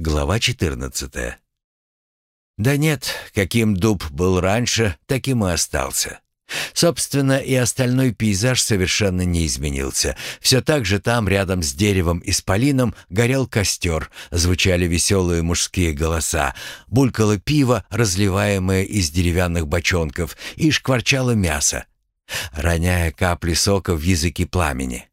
Глава 14. Да нет, каким дуб был раньше, таким и остался. Собственно, и остальной пейзаж совершенно не изменился. Все так же там, рядом с деревом и спалином, горел костер, звучали веселые мужские голоса, булькало пиво, разливаемое из деревянных бочонков, и шкварчало мясо, роняя капли сока в языки пламени.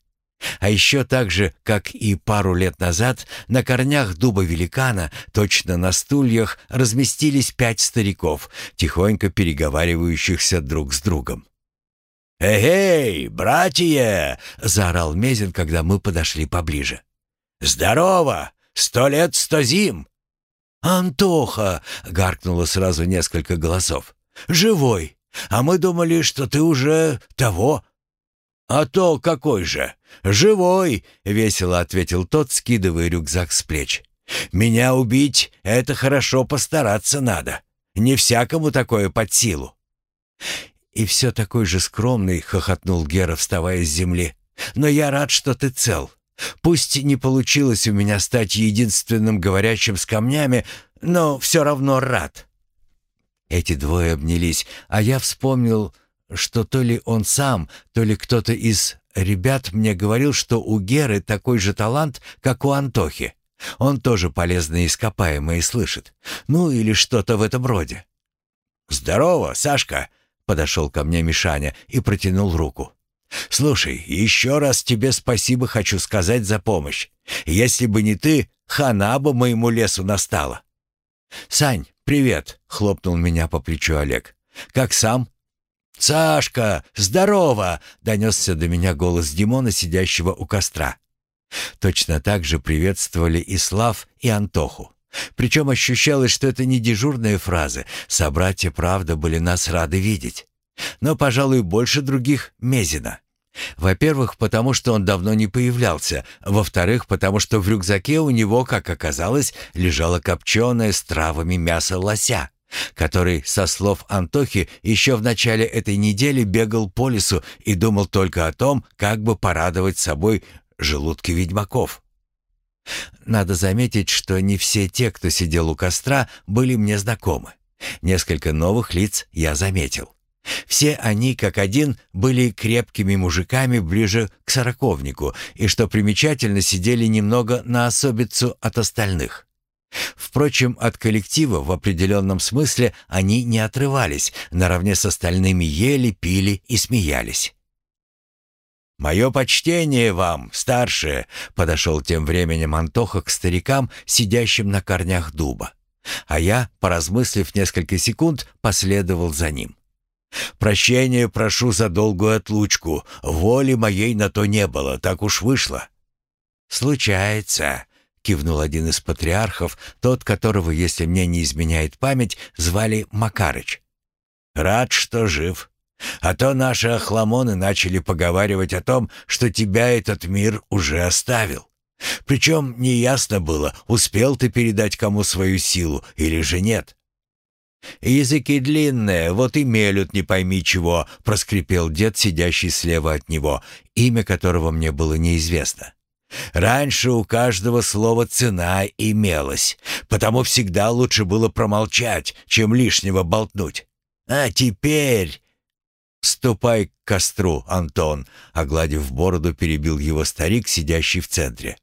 А еще так же, как и пару лет назад, на корнях дуба великана, точно на стульях, разместились пять стариков, тихонько переговаривающихся друг с другом. «Эй, братья!» — заорал Мезин, когда мы подошли поближе. «Здорово! Сто лет, сто зим!» «Антоха!» — гаркнуло сразу несколько голосов. «Живой! А мы думали, что ты уже того, «А то какой же! Живой!» — весело ответил тот, скидывая рюкзак с плеч. «Меня убить — это хорошо постараться надо. Не всякому такое под силу». «И все такой же скромный», — хохотнул Гера, вставая с земли. «Но я рад, что ты цел. Пусть не получилось у меня стать единственным говорящим с камнями, но все равно рад». Эти двое обнялись, а я вспомнил что то ли он сам, то ли кто-то из ребят мне говорил, что у Геры такой же талант, как у Антохи. Он тоже полезные ископаемые слышит. Ну или что-то в этом роде. «Здорово, Сашка!» — подошел ко мне Мишаня и протянул руку. «Слушай, еще раз тебе спасибо хочу сказать за помощь. Если бы не ты, хана бы моему лесу настала». «Сань, привет!» — хлопнул меня по плечу Олег. «Как сам?» «Сашка, здорово!» — донесся до меня голос Димона, сидящего у костра. Точно так же приветствовали и Слав, и Антоху. Причем ощущалось, что это не дежурные фразы. Собратья, правда, были нас рады видеть. Но, пожалуй, больше других — Мезина. Во-первых, потому что он давно не появлялся. Во-вторых, потому что в рюкзаке у него, как оказалось, лежало копченое с травами мясо лося который, со слов Антохи, еще в начале этой недели бегал по лесу и думал только о том, как бы порадовать собой желудки ведьмаков. Надо заметить, что не все те, кто сидел у костра, были мне знакомы. Несколько новых лиц я заметил. Все они, как один, были крепкими мужиками ближе к сороковнику и, что примечательно, сидели немного на особицу от остальных. Впрочем, от коллектива в определенном смысле они не отрывались, наравне с остальными ели, пили и смеялись. «Мое почтение вам, старшие!» — подошел тем временем Антоха к старикам, сидящим на корнях дуба. А я, поразмыслив несколько секунд, последовал за ним. «Прощения прошу за долгую отлучку. Воли моей на то не было, так уж вышло». «Случается», кивнул один из патриархов, тот, которого, если мне не изменяет память, звали Макарыч. «Рад, что жив. А то наши охламоны начали поговаривать о том, что тебя этот мир уже оставил. Причем неясно было, успел ты передать кому свою силу или же нет». «Языки длинные, вот и мелют не пойми чего», — проскрипел дед, сидящий слева от него, имя которого мне было неизвестно. Раньше у каждого слова цена имелась, потому всегда лучше было промолчать, чем лишнего болтнуть. А теперь... «Ступай к костру, Антон», — огладив бороду, перебил его старик, сидящий в центре.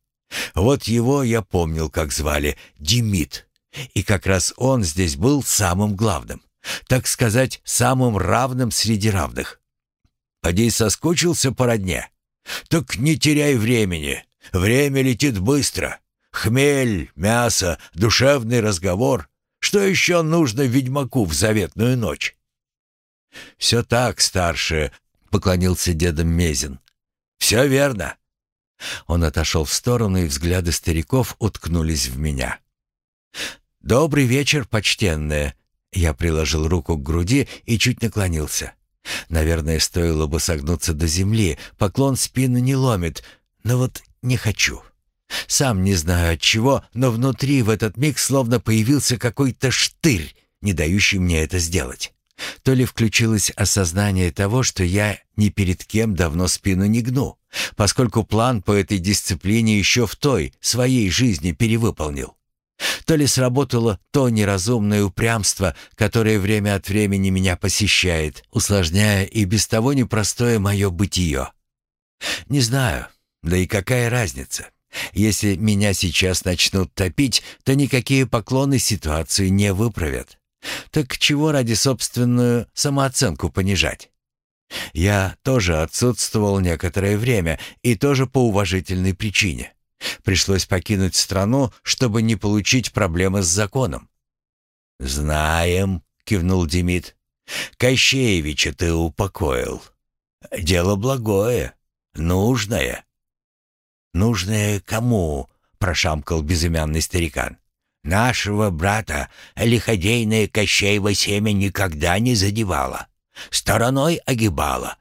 «Вот его я помнил, как звали, Демид. И как раз он здесь был самым главным, так сказать, самым равным среди равных. Поди соскучился по родне? Так не теряй времени, Время летит быстро. Хмель, мясо, душевный разговор. Что еще нужно ведьмаку в заветную ночь? «Все так, старший», — поклонился дедом Мезин. «Все верно». Он отошел в сторону, и взгляды стариков уткнулись в меня. «Добрый вечер, почтенные!» Я приложил руку к груди и чуть наклонился. Наверное, стоило бы согнуться до земли, поклон спину не ломит, но вот не хочу. Сам не знаю от чего, но внутри в этот миг словно появился какой-то штырь, не дающий мне это сделать. То ли включилось осознание того, что я ни перед кем давно спину не гну, поскольку план по этой дисциплине еще в той, своей жизни перевыполнил. То ли сработало то неразумное упрямство, которое время от времени меня посещает, усложняя и без того непростое мое бытие. Не знаю, да и какая разница. Если меня сейчас начнут топить, то никакие поклоны ситуацию не выправят. Так чего ради собственную самооценку понижать? Я тоже отсутствовал некоторое время и тоже по уважительной причине. Пришлось покинуть страну, чтобы не получить проблемы с законом. «Знаем», — кивнул Демид. «Кощеевича ты упокоил. Дело благое, нужное». «Нужное кому?» — прошамкал безымянный старикан. «Нашего брата лиходейное Кощеево семя никогда не задевало. Стороной огибало.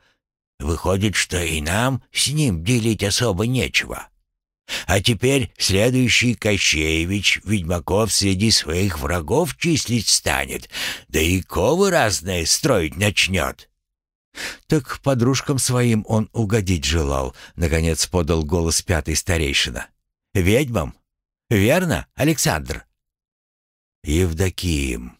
Выходит, что и нам с ним делить особо нечего. А теперь следующий Кощеевич ведьмаков среди своих врагов числить станет, да и ковы разные строить начнет. «Так подружкам своим он угодить желал», — наконец подал голос пятый старейшина. «Ведьмам? Верно, Александр?» «Евдоким,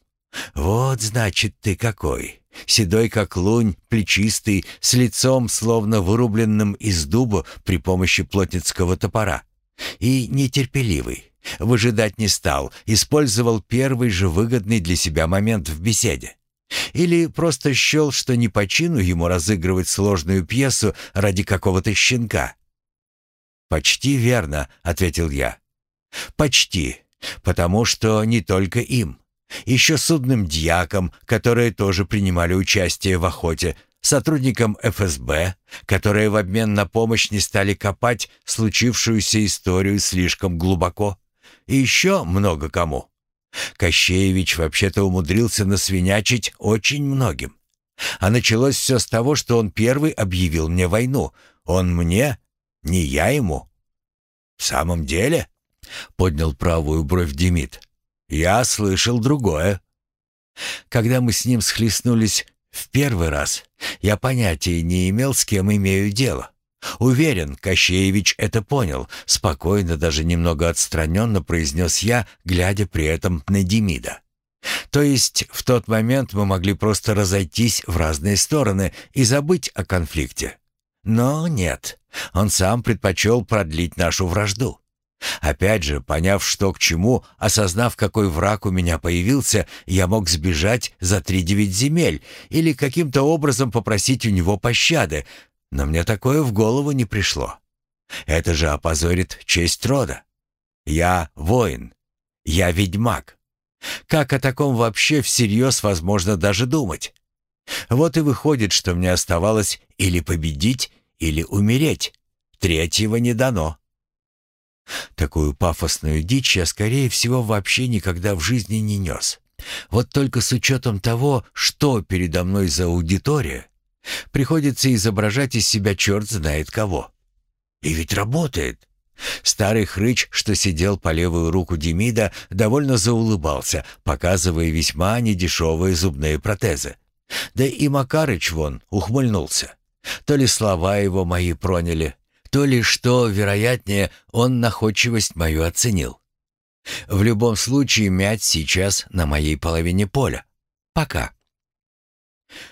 вот значит ты какой!» Седой как лунь, плечистый, с лицом, словно вырубленным из дуба при помощи плотницкого топора. И нетерпеливый. Выжидать не стал, использовал первый же выгодный для себя момент в беседе. Или просто счел, что не по чину ему разыгрывать сложную пьесу ради какого-то щенка. «Почти верно», — ответил я. «Почти, потому что не только им еще судным дьякам, которые тоже принимали участие в охоте, сотрудникам ФСБ, которые в обмен на помощь не стали копать случившуюся историю слишком глубоко, и еще много кому. Кощеевич вообще-то умудрился насвинячить очень многим. А началось все с того, что он первый объявил мне войну. Он мне, не я ему. «В самом деле?» — поднял правую бровь Демид. Я слышал другое. Когда мы с ним схлестнулись в первый раз, я понятия не имел, с кем имею дело. Уверен, Кощеевич это понял, спокойно, даже немного отстраненно произнес я, глядя при этом на Демида. То есть в тот момент мы могли просто разойтись в разные стороны и забыть о конфликте. Но нет, он сам предпочел продлить нашу вражду. Опять же, поняв, что к чему, осознав, какой враг у меня появился, я мог сбежать за три девять земель или каким-то образом попросить у него пощады, но мне такое в голову не пришло. Это же опозорит честь рода. Я воин. Я ведьмак. Как о таком вообще всерьез возможно даже думать? Вот и выходит, что мне оставалось или победить, или умереть. Третьего не дано. Такую пафосную дичь я, скорее всего, вообще никогда в жизни не нес. Вот только с учетом того, что передо мной за аудитория, приходится изображать из себя черт знает кого. И ведь работает. Старый хрыч, что сидел по левую руку Демида, довольно заулыбался, показывая весьма недешевые зубные протезы. Да и Макарыч вон ухмыльнулся. То ли слова его мои проняли, то ли что, вероятнее, он находчивость мою оценил. В любом случае, мять сейчас на моей половине поля. Пока.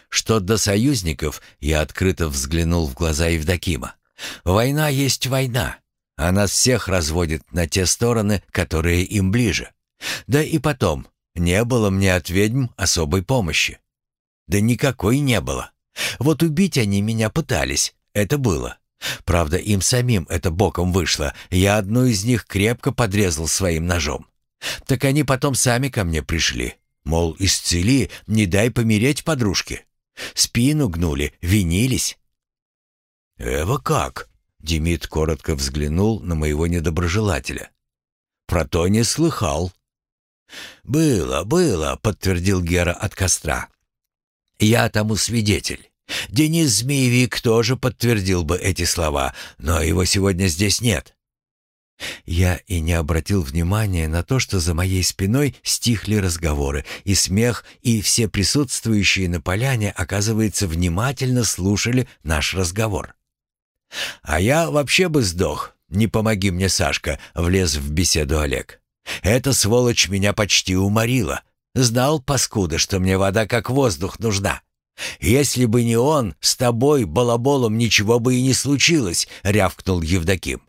Что до союзников, я открыто взглянул в глаза Евдокима. Война есть война. Она всех разводит на те стороны, которые им ближе. Да и потом, не было мне от ведьм особой помощи. Да никакой не было. Вот убить они меня пытались, это было. Правда, им самим это боком вышло. Я одну из них крепко подрезал своим ножом. Так они потом сами ко мне пришли. Мол, исцели, не дай помереть подружке. Спину гнули, винились. «Эва как?» — Демид коротко взглянул на моего недоброжелателя. «Про то не слыхал». «Было, было», — подтвердил Гера от костра. «Я тому свидетель. Денис Змеевик тоже подтвердил бы эти слова, но его сегодня здесь нет. Я и не обратил внимания на то, что за моей спиной стихли разговоры, и смех, и все присутствующие на поляне, оказывается, внимательно слушали наш разговор. «А я вообще бы сдох, не помоги мне, Сашка», — влез в беседу Олег. Эта сволочь меня почти уморила. Знал, паскуда, что мне вода как воздух нужна. Если бы не он, с тобой, балаболом, ничего бы и не случилось», — рявкнул Евдоким.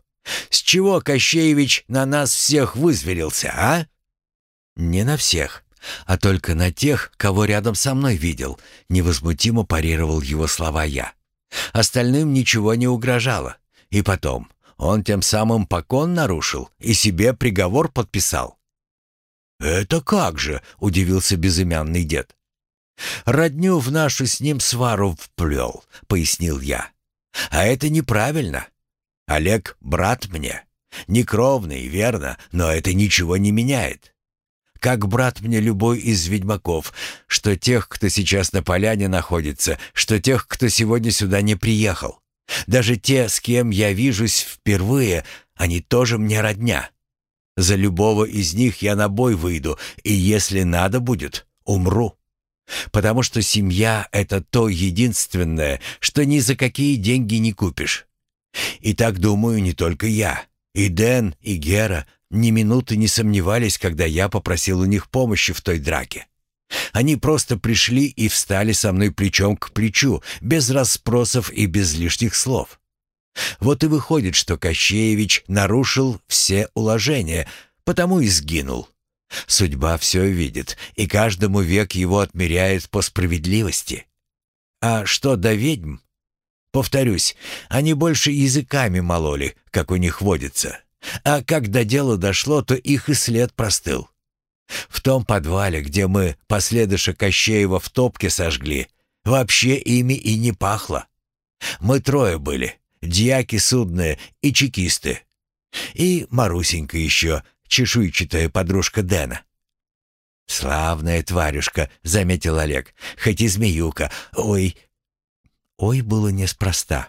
«С чего Кощеевич на нас всех вызверился, а?» «Не на всех, а только на тех, кого рядом со мной видел», — невозмутимо парировал его слова я. «Остальным ничего не угрожало. И потом, он тем самым покон нарушил и себе приговор подписал». «Это как же?» — удивился безымянный дед. «Родню в нашу с ним свару вплел», — пояснил я. «А это неправильно. Олег — брат мне. Некровный, верно, но это ничего не меняет. Как брат мне любой из ведьмаков, что тех, кто сейчас на поляне находится, что тех, кто сегодня сюда не приехал. Даже те, с кем я вижусь впервые, они тоже мне родня. За любого из них я на бой выйду, и если надо будет, умру. Потому что семья — это то единственное, что ни за какие деньги не купишь. И так думаю не только я. И Дэн, и Гера ни минуты не сомневались, когда я попросил у них помощи в той драке. Они просто пришли и встали со мной плечом к плечу, без расспросов и без лишних слов. Вот и выходит, что Кощеевич нарушил все уложения, потому и сгинул. Судьба все видит, и каждому век его отмеряет по справедливости. А что до ведьм? Повторюсь, они больше языками мололи, как у них водится. А как до дела дошло, то их и след простыл. В том подвале, где мы последыша Кощеева в топке сожгли, вообще ими и не пахло. Мы трое были, дьяки судные и чекисты. И Марусенька еще, чешуйчатая подружка Дэна. «Славная тварюшка», — заметил Олег, — «хоть и змеюка. Ой...» Ой было неспроста.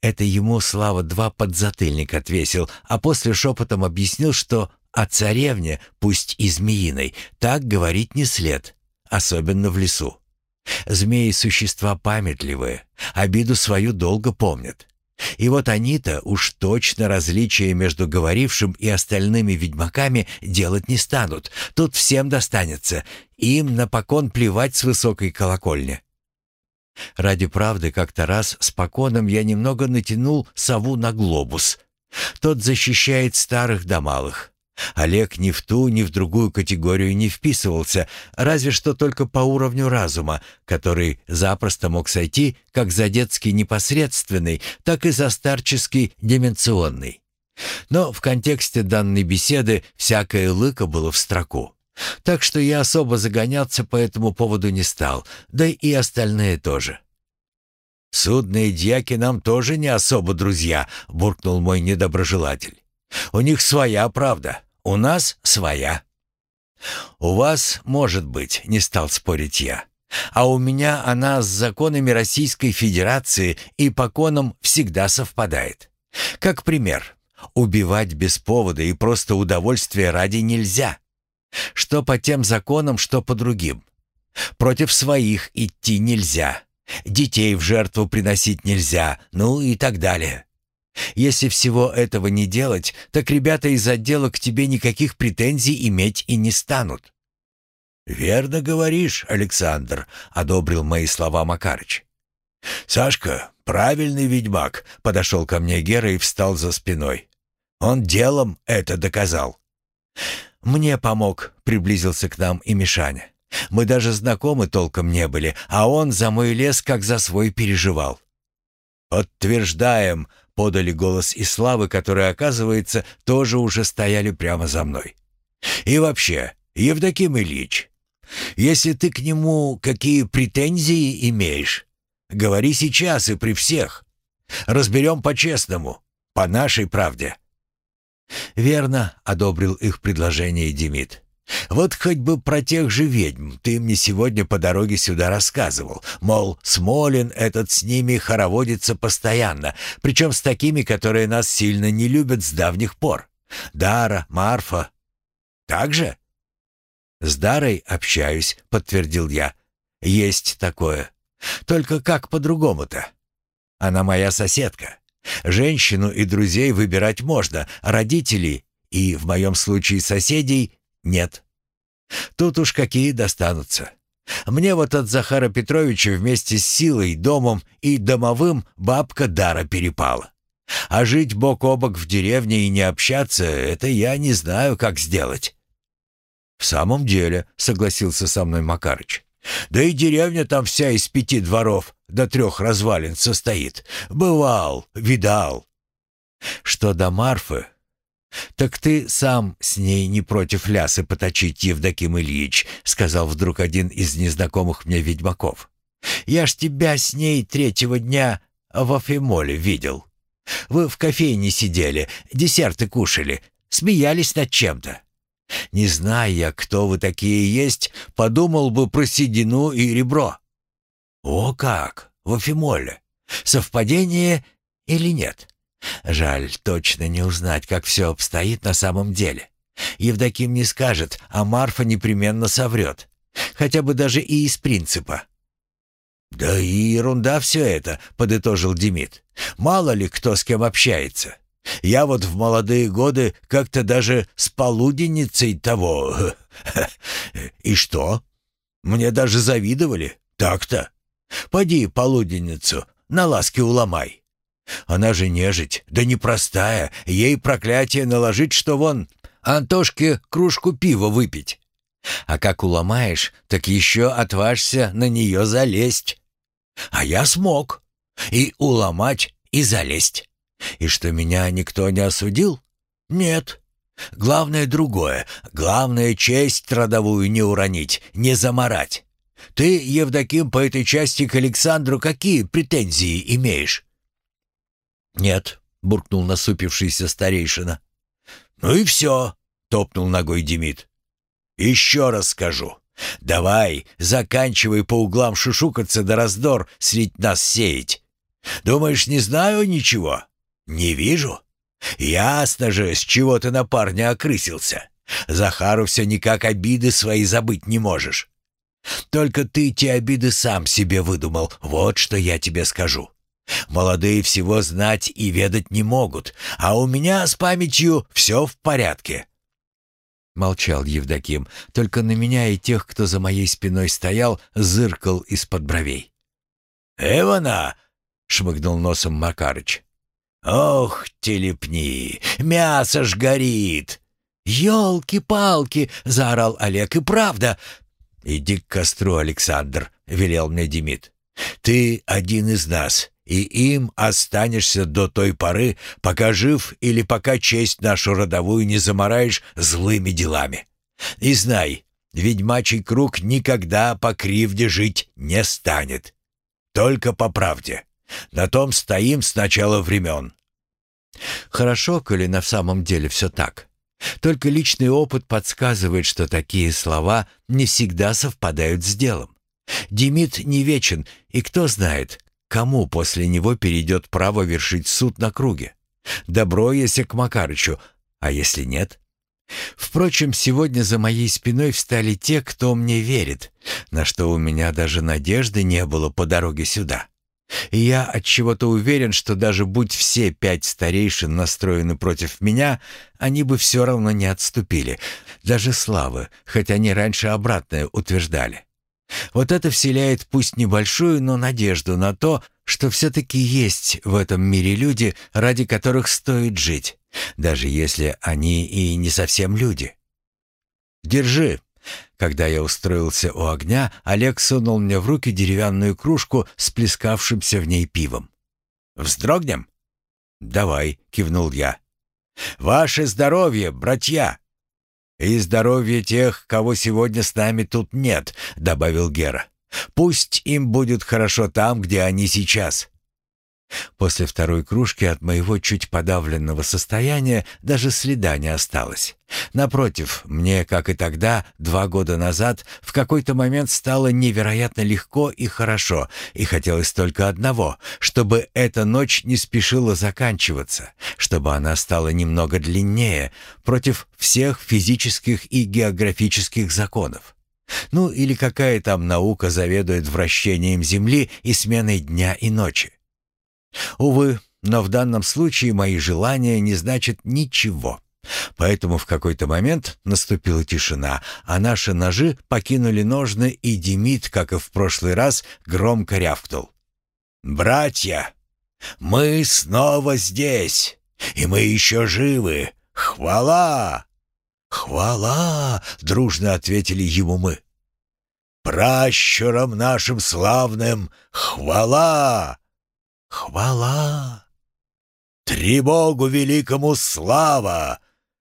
Это ему Слава два подзатыльник отвесил, а после шепотом объяснил, что о царевне, пусть и змеиной, так говорить не след, особенно в лесу. Змеи — существа памятливые, обиду свою долго помнят. И вот они-то уж точно различия между говорившим и остальными ведьмаками делать не станут. Тут всем достанется. Им на покон плевать с высокой колокольни. Ради правды как-то раз с поконом я немного натянул сову на глобус. Тот защищает старых да малых. Олег ни в ту, ни в другую категорию не вписывался, разве что только по уровню разума, который запросто мог сойти как за детский непосредственный, так и за старческий деменционный. Но в контексте данной беседы всякое лыко было в строку. Так что я особо загоняться по этому поводу не стал, да и остальные тоже. «Судные дьяки нам тоже не особо друзья», — буркнул мой недоброжелатель. У них своя правда, у нас своя. У вас, может быть, не стал спорить я. А у меня она с законами Российской Федерации и по конам всегда совпадает. Как пример, убивать без повода и просто удовольствия ради нельзя. Что по тем законам, что по другим. Против своих идти нельзя. Детей в жертву приносить нельзя, ну и так далее. Если всего этого не делать, так ребята из отдела к тебе никаких претензий иметь и не станут». «Верно говоришь, Александр», — одобрил мои слова Макарыч. «Сашка, правильный ведьмак», — подошел ко мне Гера и встал за спиной. «Он делом это доказал». «Мне помог», — приблизился к нам и Мишаня. «Мы даже знакомы толком не были, а он за мой лес как за свой переживал». «Подтверждаем», подали голос и Славы, которые, оказывается, тоже уже стояли прямо за мной. «И вообще, Евдоким Ильич, если ты к нему какие претензии имеешь, говори сейчас и при всех. Разберем по-честному, по нашей правде». «Верно», — одобрил их предложение Демид. Вот хоть бы про тех же ведьм ты мне сегодня по дороге сюда рассказывал. Мол, Смолин этот с ними хороводится постоянно, причем с такими, которые нас сильно не любят с давних пор. Дара, Марфа. Так же? С Дарой общаюсь, подтвердил я. Есть такое. Только как по-другому-то? Она моя соседка. Женщину и друзей выбирать можно, родителей и в моем случае соседей нет. Тут уж какие достанутся. Мне вот от Захара Петровича вместе с силой, домом и домовым бабка дара перепала. А жить бок о бок в деревне и не общаться — это я не знаю, как сделать». «В самом деле», — согласился со мной Макарыч. «Да и деревня там вся из пяти дворов до трех развалин состоит. Бывал, видал». «Что до Марфы, «Так ты сам с ней не против лясы поточить, Евдоким Ильич», — сказал вдруг один из незнакомых мне ведьмаков. «Я ж тебя с ней третьего дня в Афимоле видел. Вы в кофейне сидели, десерты кушали, смеялись над чем-то. Не зная, кто вы такие есть, подумал бы про седину и ребро». «О как! В Афимоле! Совпадение или нет?» Жаль точно не узнать, как все обстоит на самом деле. Евдоким не скажет, а Марфа непременно соврет. Хотя бы даже и из принципа. «Да и ерунда все это», — подытожил Демид. «Мало ли кто с кем общается. Я вот в молодые годы как-то даже с полуденницей того... И что? Мне даже завидовали. Так-то. Поди полуденницу, на ласке уломай. Она же нежить, да непростая, ей проклятие наложить, что вон Антошке кружку пива выпить. А как уломаешь, так еще отважься на нее залезть. А я смог. И уломать, и залезть. И что меня никто не осудил? Нет. Главное другое. Главное честь родовую не уронить, не заморать. Ты, Евдоким, по этой части к Александру какие претензии имеешь? «Нет», — буркнул насупившийся старейшина. «Ну и все», — топнул ногой Демид. «Еще раз скажу. Давай, заканчивай по углам шушукаться да раздор средь нас сеять. Думаешь, не знаю ничего? Не вижу. Ясно же, с чего ты на парня окрысился. Захару все никак обиды свои забыть не можешь. Только ты те обиды сам себе выдумал, вот что я тебе скажу. Молодые всего знать и ведать не могут, а у меня с памятью все в порядке». Молчал Евдоким, только на меня и тех, кто за моей спиной стоял, зыркал из-под бровей. «Эвана!» — шмыгнул носом Макарыч. «Ох, телепни! Мясо ж горит!» «Елки-палки!» — заорал Олег. «И правда!» «Иди к костру, Александр!» — велел мне Демид. «Ты один из нас и им останешься до той поры, пока жив или пока честь нашу родовую не замораешь злыми делами. И знай, ведьмачий круг никогда по кривде жить не станет. Только по правде. На том стоим с начала времен. Хорошо, коли на самом деле все так. Только личный опыт подсказывает, что такие слова не всегда совпадают с делом. Демид не вечен, и кто знает, Кому после него перейдет право вершить суд на круге? Добро, если к Макарычу, а если нет? Впрочем, сегодня за моей спиной встали те, кто мне верит, на что у меня даже надежды не было по дороге сюда. И я от чего-то уверен, что даже будь все пять старейшин настроены против меня, они бы все равно не отступили. Даже славы, хотя они раньше обратное утверждали. Вот это вселяет пусть небольшую, но надежду на то, что все-таки есть в этом мире люди, ради которых стоит жить, даже если они и не совсем люди. «Держи!» Когда я устроился у огня, Олег сунул мне в руки деревянную кружку с плескавшимся в ней пивом. «Вздрогнем?» «Давай», — кивнул я. «Ваше здоровье, братья!» «И здоровье тех, кого сегодня с нами тут нет», — добавил Гера. «Пусть им будет хорошо там, где они сейчас. После второй кружки от моего чуть подавленного состояния даже следа не осталось. Напротив, мне, как и тогда, два года назад, в какой-то момент стало невероятно легко и хорошо, и хотелось только одного, чтобы эта ночь не спешила заканчиваться, чтобы она стала немного длиннее, против всех физических и географических законов. Ну или какая там наука заведует вращением Земли и сменой дня и ночи. Увы, но в данном случае мои желания не значат ничего. Поэтому в какой-то момент наступила тишина, а наши ножи покинули ножны, и Демид, как и в прошлый раз, громко рявкнул. «Братья, мы снова здесь, и мы еще живы. Хвала!» «Хвала!» — дружно ответили ему мы. «Пращурам нашим славным хвала!» «Хвала!» «Требогу великому слава!»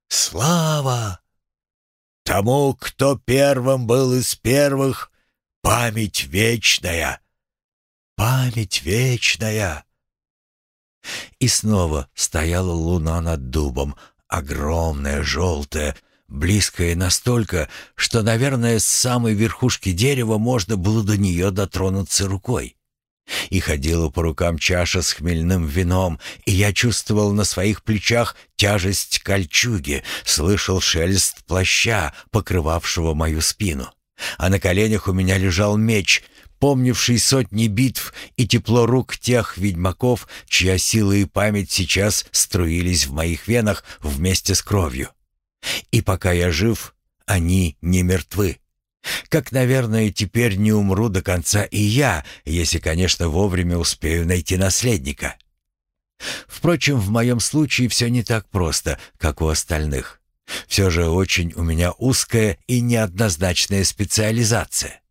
«Слава!» «Тому, кто первым был из первых, память вечная!» «Память вечная!» И снова стояла луна над дубом, огромная, желтая, близкая настолько, что, наверное, с самой верхушки дерева можно было до нее дотронуться рукой. И ходила по рукам чаша с хмельным вином, и я чувствовал на своих плечах тяжесть кольчуги, слышал шелест плаща, покрывавшего мою спину. А на коленях у меня лежал меч, помнивший сотни битв и тепло рук тех ведьмаков, чья сила и память сейчас струились в моих венах вместе с кровью. И пока я жив, они не мертвы. Как, наверное, теперь не умру до конца и я, если, конечно, вовремя успею найти наследника. Впрочем, в моем случае все не так просто, как у остальных. Все же очень у меня узкая и неоднозначная специализация.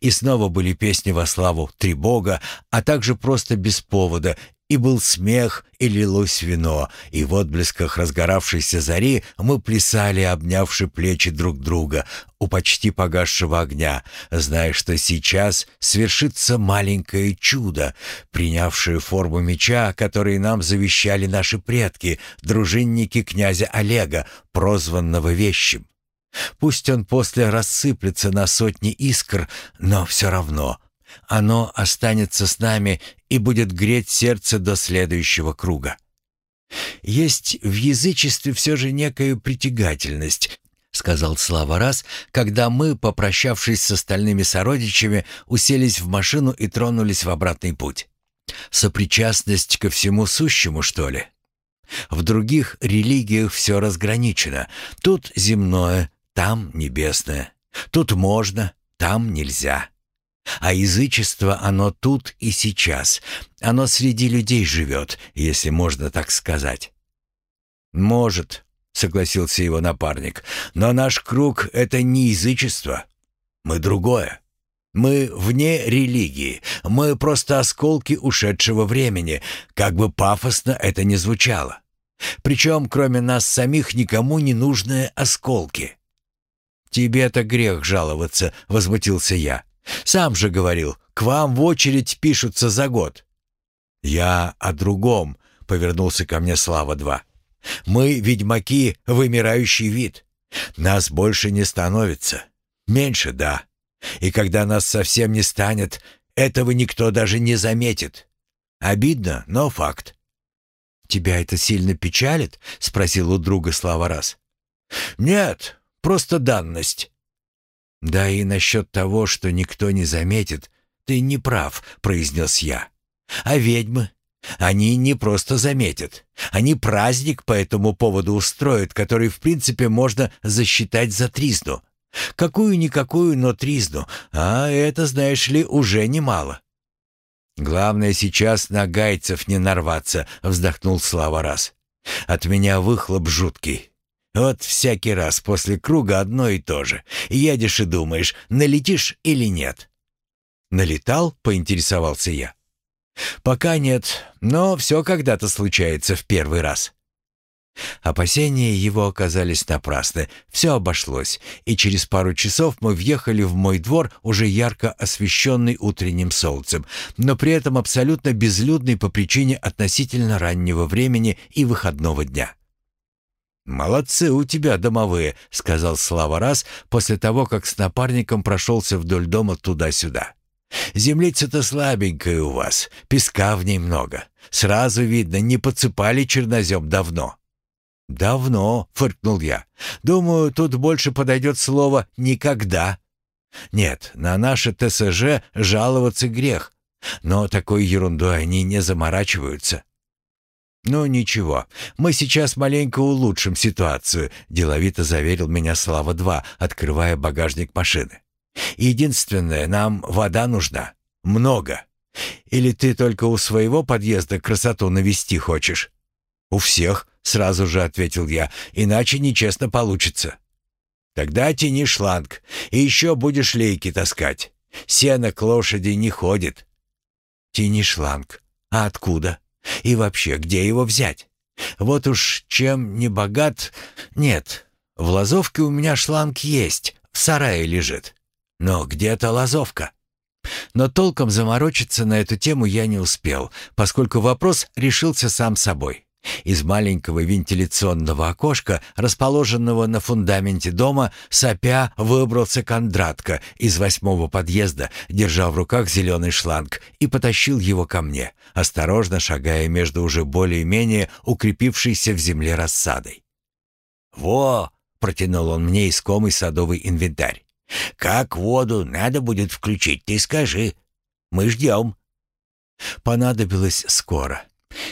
И снова были песни во славу Трибога, а также просто без повода и был смех, и лилось вино, и в отблесках разгоравшейся зари мы плясали, обнявши плечи друг друга у почти погасшего огня, зная, что сейчас свершится маленькое чудо, принявшее форму меча, который нам завещали наши предки, дружинники князя Олега, прозванного Вещим. Пусть он после рассыплется на сотни искр, но все равно — оно останется с нами и будет греть сердце до следующего круга. Есть в язычестве все же некая притягательность, сказал Слава раз, когда мы, попрощавшись с остальными сородичами, уселись в машину и тронулись в обратный путь. Сопричастность ко всему сущему, что ли? В других религиях все разграничено. Тут земное, там небесное. Тут можно, там нельзя. А язычество, оно тут и сейчас. Оно среди людей живет, если можно так сказать. «Может», — согласился его напарник, — «но наш круг — это не язычество. Мы другое. Мы вне религии. Мы просто осколки ушедшего времени, как бы пафосно это ни звучало. Причем, кроме нас самих, никому не нужные осколки». «Тебе-то грех жаловаться», — возмутился я. Сам же говорил, к вам в очередь пишутся за год». «Я о другом», — повернулся ко мне Слава-2. «Мы, ведьмаки, вымирающий вид. Нас больше не становится. Меньше, да. И когда нас совсем не станет, этого никто даже не заметит. Обидно, но факт». «Тебя это сильно печалит?» — спросил у друга Слава раз. «Нет, просто данность. «Да и насчет того, что никто не заметит, ты не прав», — произнес я. «А ведьмы? Они не просто заметят. Они праздник по этому поводу устроят, который, в принципе, можно засчитать за тризну. Какую-никакую, но тризну. А это, знаешь ли, уже немало». «Главное сейчас на гайцев не нарваться», — вздохнул Слава раз. «От меня выхлоп жуткий. Вот всякий раз после круга одно и то же. Едешь и думаешь, налетишь или нет. «Налетал?» — поинтересовался я. «Пока нет, но все когда-то случается в первый раз». Опасения его оказались напрасны. Все обошлось, и через пару часов мы въехали в мой двор, уже ярко освещенный утренним солнцем, но при этом абсолютно безлюдный по причине относительно раннего времени и выходного дня. «Молодцы у тебя, домовые», — сказал Слава раз после того, как с напарником прошелся вдоль дома туда-сюда. «Землица-то слабенькая у вас, песка в ней много. Сразу видно, не подсыпали чернозем давно». «Давно», — фыркнул я. «Думаю, тут больше подойдет слово «никогда». Нет, на наше ТСЖ жаловаться грех, но такой ерундой они не заморачиваются. «Ну ничего, мы сейчас маленько улучшим ситуацию», — деловито заверил меня Слава-2, открывая багажник машины. «Единственное, нам вода нужна. Много. Или ты только у своего подъезда красоту навести хочешь?» «У всех», — сразу же ответил я, — «иначе нечестно получится». «Тогда тяни шланг, и еще будешь лейки таскать. Сено к лошади не ходит». «Тяни шланг. А откуда?» И вообще, где его взять? Вот уж чем не богат... Нет, в лазовке у меня шланг есть, в сарае лежит. Но где-то лазовка. Но толком заморочиться на эту тему я не успел, поскольку вопрос решился сам собой. Из маленького вентиляционного окошка, расположенного на фундаменте дома, сопя выбрался Кондратка из восьмого подъезда, держа в руках зеленый шланг, и потащил его ко мне, осторожно шагая между уже более-менее укрепившейся в земле рассадой. «Во!» — протянул он мне искомый садовый инвентарь. «Как воду надо будет включить, ты скажи. Мы ждем». Понадобилось скоро.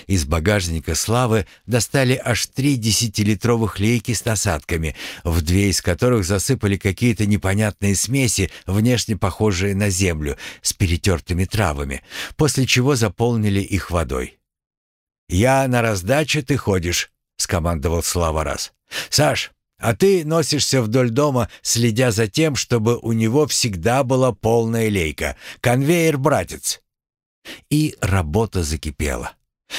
Из багажника «Славы» достали аж три десятилитровых лейки с насадками, в две из которых засыпали какие-то непонятные смеси, внешне похожие на землю, с перетертыми травами, после чего заполнили их водой. «Я на раздаче, ты ходишь», — скомандовал Слава раз. «Саш, а ты носишься вдоль дома, следя за тем, чтобы у него всегда была полная лейка. Конвейер, братец!» И работа закипела.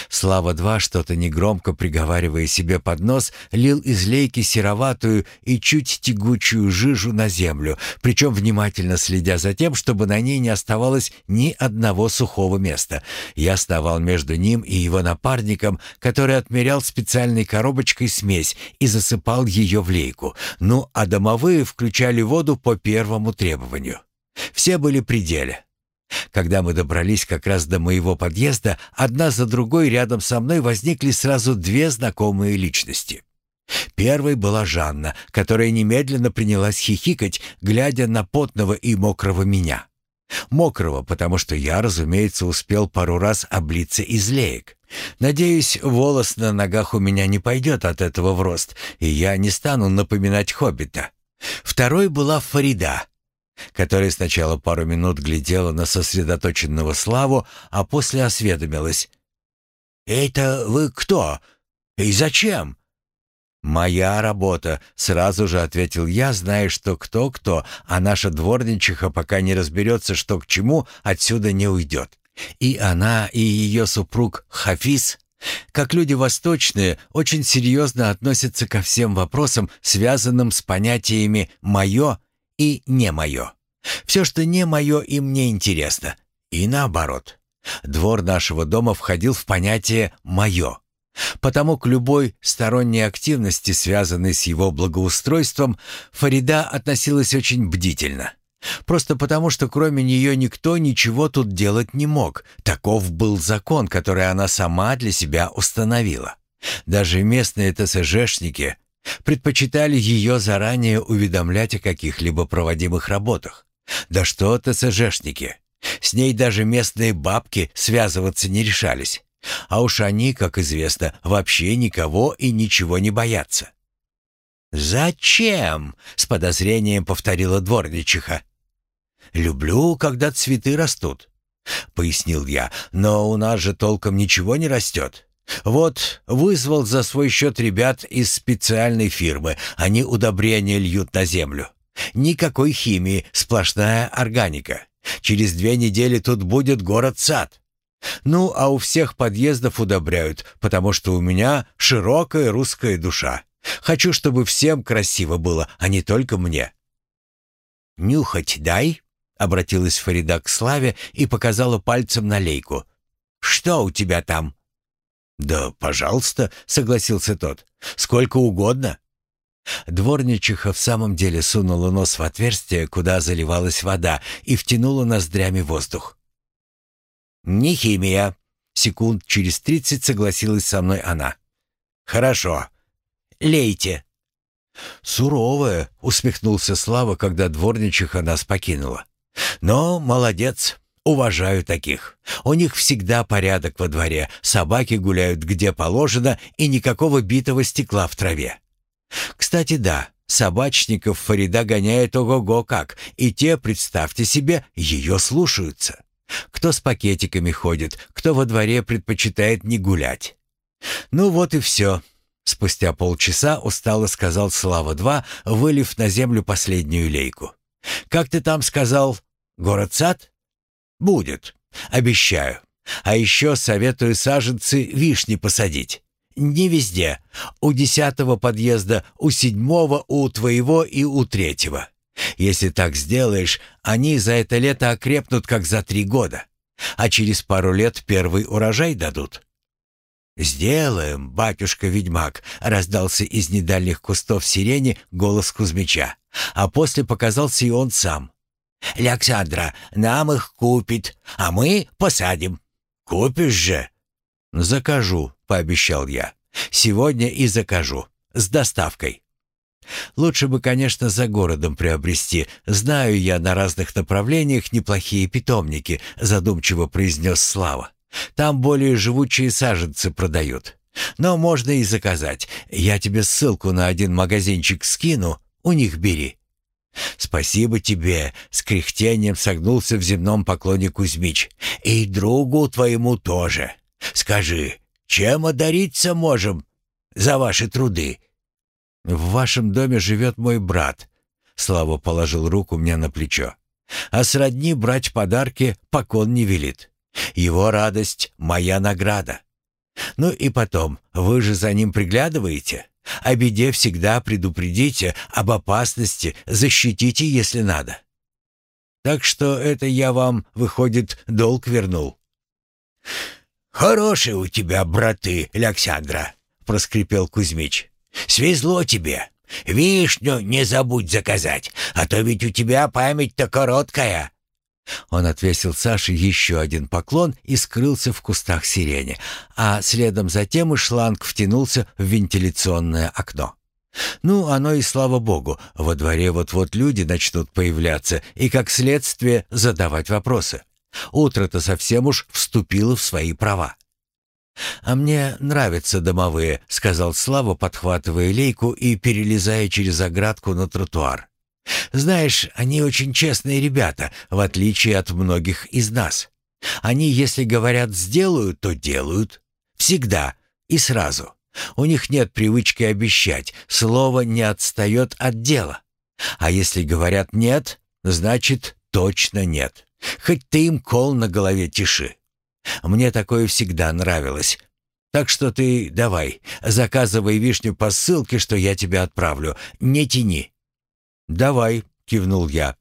Слава-2, что-то негромко приговаривая себе под нос, лил из лейки сероватую и чуть тягучую жижу на землю, причем внимательно следя за тем, чтобы на ней не оставалось ни одного сухого места. Я вставал между ним и его напарником, который отмерял специальной коробочкой смесь и засыпал ее в лейку. Ну, а домовые включали воду по первому требованию. Все были при деле. Когда мы добрались как раз до моего подъезда, одна за другой рядом со мной возникли сразу две знакомые личности. Первой была Жанна, которая немедленно принялась хихикать, глядя на потного и мокрого меня. Мокрого, потому что я, разумеется, успел пару раз облиться из леек. Надеюсь, волос на ногах у меня не пойдет от этого в рост, и я не стану напоминать хоббита. Второй была Фарида, которая сначала пару минут глядела на сосредоточенного Славу, а после осведомилась. «Это вы кто? И зачем?» «Моя работа», — сразу же ответил я, зная, что кто-кто, а наша дворничиха, пока не разберется, что к чему, отсюда не уйдет. И она, и ее супруг Хафиз, как люди восточные, очень серьезно относятся ко всем вопросам, связанным с понятиями «моё» и «не мое». Все, что не мое, им не интересно. И наоборот. Двор нашего дома входил в понятие «мое». Потому к любой сторонней активности, связанной с его благоустройством, Фарида относилась очень бдительно. Просто потому, что кроме нее никто ничего тут делать не мог. Таков был закон, который она сама для себя установила. Даже местные ТСЖшники Предпочитали ее заранее уведомлять о каких-либо проводимых работах. Да что ТСЖшники. С ней даже местные бабки связываться не решались. А уж они, как известно, вообще никого и ничего не боятся. «Зачем?» — с подозрением повторила дворничиха. «Люблю, когда цветы растут», — пояснил я, «но у нас же толком ничего не растет. Вот, вызвал за свой счет ребят из специальной фирмы. Они удобрения льют на землю. Никакой химии, сплошная органика. Через две недели тут будет город-сад. Ну, а у всех подъездов удобряют, потому что у меня широкая русская душа. Хочу, чтобы всем красиво было, а не только мне. «Нюхать дай», — обратилась Фарида к Славе и показала пальцем на лейку. «Что у тебя там?» «Да, пожалуйста», — согласился тот. «Сколько угодно». Дворничиха в самом деле сунула нос в отверстие, куда заливалась вода, и втянула ноздрями воздух. «Не химия», — секунд через тридцать согласилась со мной она. «Хорошо. Лейте». «Суровая», — усмехнулся Слава, когда дворничиха нас покинула. «Но молодец. Уважаю таких. У них всегда порядок во дворе, собаки гуляют где положено и никакого битого стекла в траве. Кстати, да, собачников Фарида гоняет ого-го как, и те, представьте себе, ее слушаются. Кто с пакетиками ходит, кто во дворе предпочитает не гулять. Ну вот и все. Спустя полчаса устало сказал Слава-2, вылив на землю последнюю лейку. «Как ты там сказал? Город-сад?» «Будет. Обещаю. А еще советую саженцы вишни посадить. Не везде. У десятого подъезда, у седьмого, у твоего и у третьего. Если так сделаешь, они за это лето окрепнут, как за три года. А через пару лет первый урожай дадут. «Сделаем, батюшка-ведьмак», — раздался из недальних кустов сирени голос Кузьмича. А после показался и он сам. «Александра нам их купит, а мы посадим. Купишь же?» «Закажу», — пообещал я. «Сегодня и закажу. С доставкой». Лучше бы, конечно, за городом приобрести. Знаю я на разных направлениях неплохие питомники, задумчиво произнес Слава. Там более живучие саженцы продают. Но можно и заказать. Я тебе ссылку на один магазинчик скину, у них бери». «Спасибо тебе», — с кряхтением согнулся в земном поклоне Кузьмич. «И другу твоему тоже. Скажи, чем одариться можем за ваши труды?» «В вашем доме живет мой брат», — Слава положил руку мне на плечо. «А сродни брать подарки покон не велит. Его радость — моя награда. Ну и потом, вы же за ним приглядываете. О беде всегда предупредите, об опасности защитите, если надо. Так что это я вам, выходит, долг вернул». «Хорошие у тебя браты, Александра», — проскрипел Кузьмич. «Свезло тебе. Вишню не забудь заказать, а то ведь у тебя память-то короткая». Он отвесил Саше еще один поклон и скрылся в кустах сирени, а следом за тем и шланг втянулся в вентиляционное окно. Ну, оно и слава богу, во дворе вот-вот люди начнут появляться и, как следствие, задавать вопросы. Утро-то совсем уж вступило в свои права. «А мне нравятся домовые», — сказал Слава, подхватывая лейку и перелезая через оградку на тротуар. Знаешь, они очень честные ребята, в отличие от многих из нас. Они, если говорят «сделают», то делают. Всегда и сразу. У них нет привычки обещать, слово не отстает от дела. А если говорят «нет», значит точно нет. Хоть ты им кол на голове тиши. Мне такое всегда нравилось. Так что ты давай, заказывай вишню по ссылке, что я тебе отправлю. Не тяни. «Давай», — кивнул я.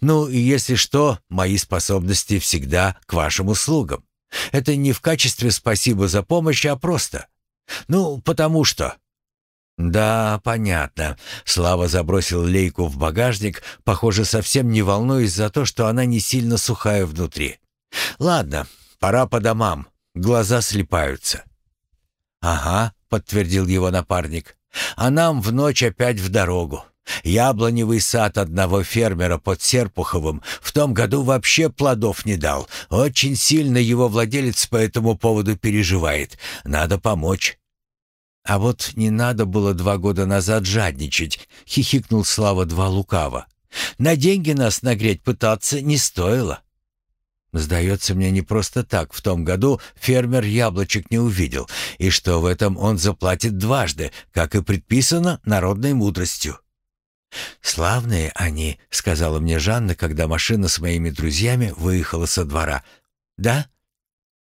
«Ну, если что, мои способности всегда к вашим услугам. Это не в качестве спасибо за помощь, а просто. Ну, потому что...» «Да, понятно». Слава забросил лейку в багажник, похоже, совсем не волнуясь за то, что она не сильно сухая внутри. «Ладно, пора по домам. Глаза слепаются». «Ага», — подтвердил его напарник. «А нам в ночь опять в дорогу. Яблоневый сад одного фермера под Серпуховым в том году вообще плодов не дал. Очень сильно его владелец по этому поводу переживает. Надо помочь. А вот не надо было два года назад жадничать, хихикнул Слава два лукаво. На деньги нас нагреть пытаться не стоило. Сдается мне не просто так. В том году фермер яблочек не увидел, и что в этом он заплатит дважды, как и предписано народной мудростью. «Славные они», — сказала мне Жанна, когда машина с моими друзьями выехала со двора. «Да?»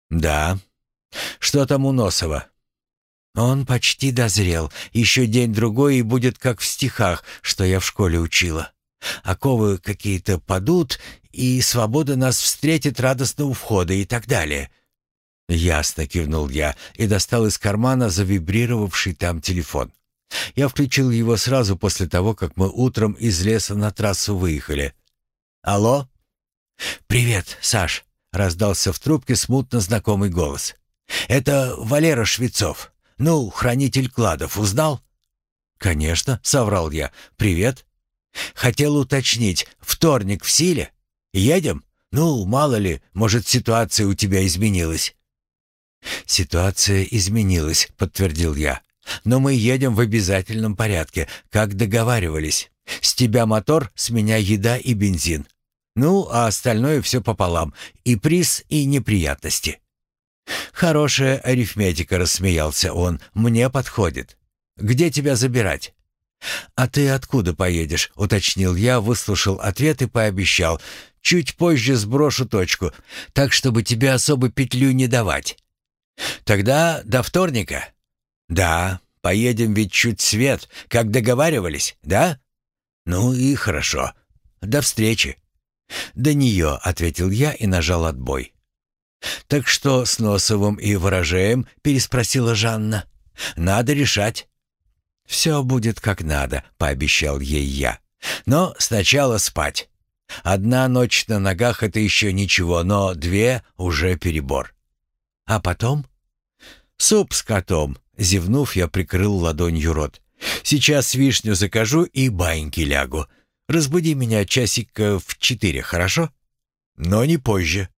«Да». «Что там у Носова?» «Он почти дозрел. Еще день-другой и будет как в стихах, что я в школе учила. Оковы какие-то падут, и свобода нас встретит радостно у входа и так далее». «Ясно», — кивнул я и достал из кармана завибрировавший там телефон. Я включил его сразу после того, как мы утром из леса на трассу выехали. «Алло?» «Привет, Саш», — раздался в трубке смутно знакомый голос. «Это Валера Швецов. Ну, хранитель кладов, узнал?» «Конечно», — соврал я. «Привет». «Хотел уточнить, вторник в силе? Едем? Ну, мало ли, может, ситуация у тебя изменилась». «Ситуация изменилась», — подтвердил я. «Но мы едем в обязательном порядке, как договаривались. С тебя мотор, с меня еда и бензин. Ну, а остальное все пополам. И приз, и неприятности». «Хорошая арифметика», — рассмеялся он. «Мне подходит. Где тебя забирать?» «А ты откуда поедешь?» — уточнил я, выслушал ответ и пообещал. «Чуть позже сброшу точку, так, чтобы тебе особо петлю не давать». «Тогда до вторника?» «Да, поедем ведь чуть свет, как договаривались, да?» «Ну и хорошо. До встречи». «До нее», — ответил я и нажал отбой. «Так что с Носовым и Ворожеем?» — переспросила Жанна. «Надо решать». «Все будет как надо», — пообещал ей я. «Но сначала спать. Одна ночь на ногах — это еще ничего, но две — уже перебор. А потом?» «Суп с котом», — зевнув, я прикрыл ладонью рот. «Сейчас вишню закажу и баньки лягу. Разбуди меня часик в четыре, хорошо? Но не позже».